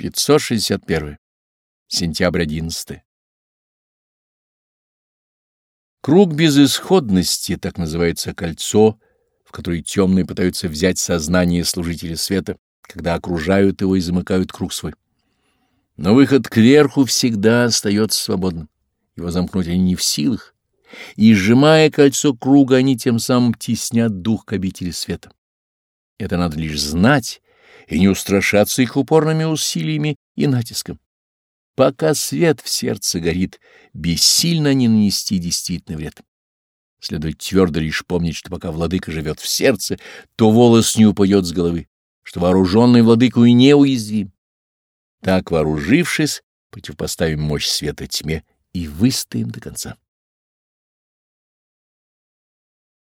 561. Сентябрь 11. Круг безысходности, так называется кольцо, в которое темные пытаются взять сознание служителя света, когда окружают его и замыкают круг свой. Но выход кверху всегда остается свободным. Его замкнуть они не в силах, и, сжимая кольцо круга, они тем самым теснят дух к обители света. Это надо лишь знать и не устрашаться их упорными усилиями и натиском. Пока свет в сердце горит, бессильно не нанести действительный вред. Следует твердо лишь помнить, что пока владыка живет в сердце, то волос не упадет с головы, что вооруженный владыку и неуязвим. Так, вооружившись, противопоставим мощь света тьме и выстоим до конца.